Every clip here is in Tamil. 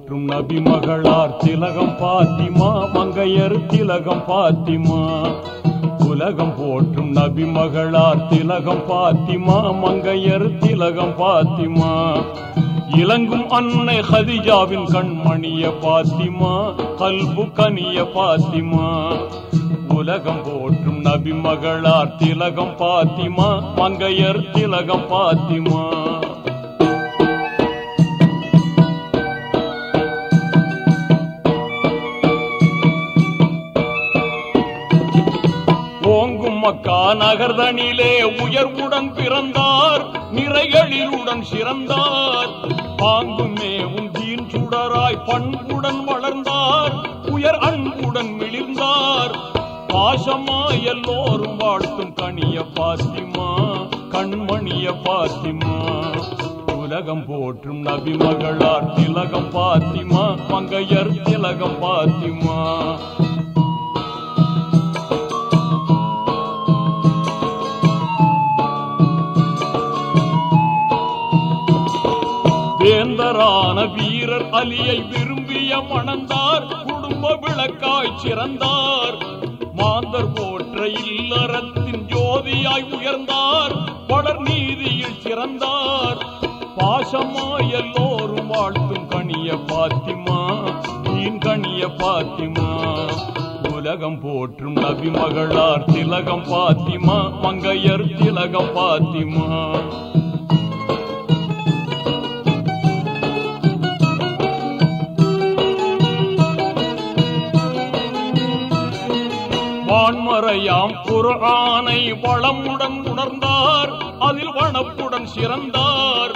போற்றும் நபி மகளார் திலகம் பாத்திமா மங்கையர் திலகம் பாத்திமா. உலகம் போற்றும் நபி மகளார் திலகம் பாத்திமா மங்கையர் திலகம் பாத்திமா. இலங்கும் அன்னை ஹதிஜாவின் கண்மணிய பாத்திமா கல்பு கனிய பாத்திமா. உலகம் போற்றும் நபி மகளார் திலகம் பாத்திமா மங்கையர் திலகம் பாத்திமா. ஓங்கும் மக்கா நகர்தனிலே உயர்வுடன் பிறந்தார் நிறைகளிலுடன் சிறந்தார். பாங்கும் மேவும் சுடராய் பண்புடன் வளர்ந்தார் உயர் அன்புடன் மிளிர்ந்தார். பாசமா எல்லோரும் வாழ்த்தும் கனிய பாத்திமா கண்மணிய பாத்திமா உலகம் போற்றும் நபி மகளார் திலகம் பாத்திமா மங்கையர் திலகம் பாத்திமா. வீரர் அலியை விரும்பிய மணந்தார் குடும்ப விளக்காய் சிறந்தார். மாந்தர் போற்ற இல்லறத்தின் ஜோதியாய் உயர்ந்தார் படர் நீதியில் சிறந்தார். பாசமாய் எல்லோரும் வாழ்த்தும் கனிய பாத்திமா நீன் கனிய பாத்திமா. உலகம் போற்றும் நபி மகளார் திலகம் பாத்திமா மங்கையர் திலகம் பாத்திமா. வான்மறையாம் குர்ஆனை வளமுடன் உணர்ந்தார் அதில் வனப்புடன் சிறந்தார்.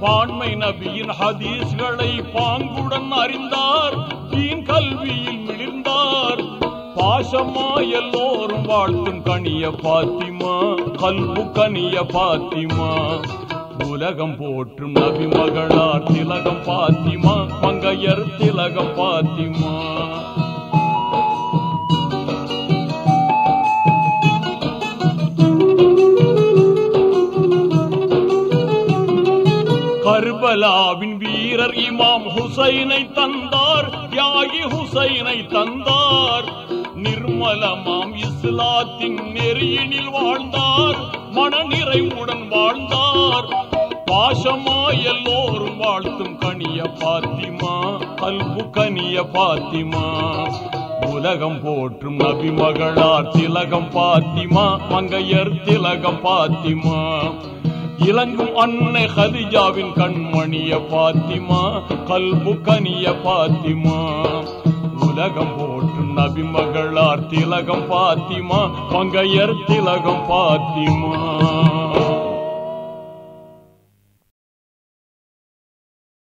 பான்மை நபியின் ஹதீஸ்களை பாங்குடன் அறிந்தார் தீன் கல்வியில் மிளிர்ந்தார். பாசமா எல்லோரும் வாழ்த்தும் கனிய பாத்திமா கல்பு கனிய பாத்திமா. உலகம் போற்றும் நபி மகளார் திலகம் பாத்திமா மங்கையர் திலகம் பாத்திமா. கர்பலாவின் வீரர் இமாம் ஹுசைனை தந்தார் தியாகி ஹுசைனை தந்தார். நிர்மலமாம் இஸ்லாத்தின் நெறியினில் வாழ்ந்தார் மனநிறைவுடன் வாழ்ந்தார். பாசமா எல்லோரும் வாழ்த்தும் கனிய பாத்திமா கல்பு கனிய பாத்திமா. உலகம் போற்றும் நபி மகளார் திலகம் பாத்திமா மங்கையர் திலகம் பாத்திமா. இலங்கும் அன்னை ஹதிஜாவின் கண்மணிய பாத்திமா கல்பு கனிய பாத்திமா. உலகம் போற்றும் நபி மகளார் திலகம் பாத்திமா பங்கையர் திலகம் பாத்திமா.